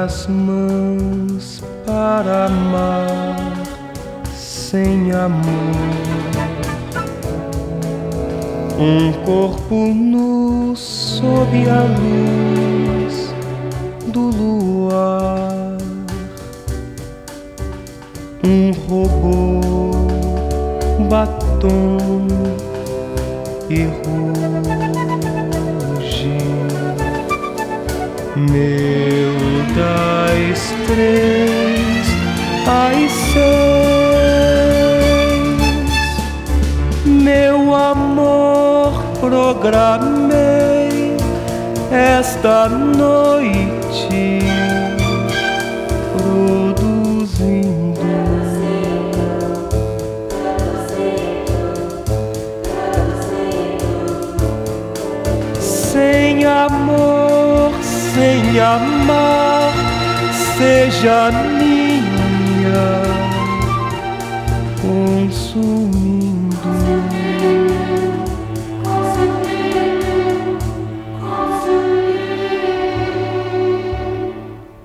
minhas mãos para amar sem amor. Um corpo nu sob a luz do luar. Um robô, batom e ruge. Das três às seis, meu amor, programei esta noite produzindo. Sem amor, sem amar, seja minha consumindo.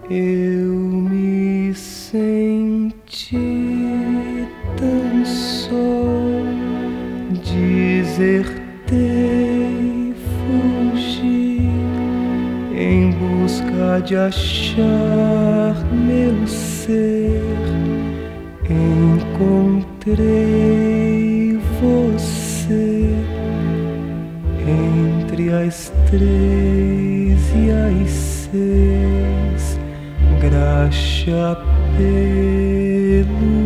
Eu me senti tão só, desertei, fugi em busca de achar meu ser. Encontrei você entre as três e as seis, graxa pelo.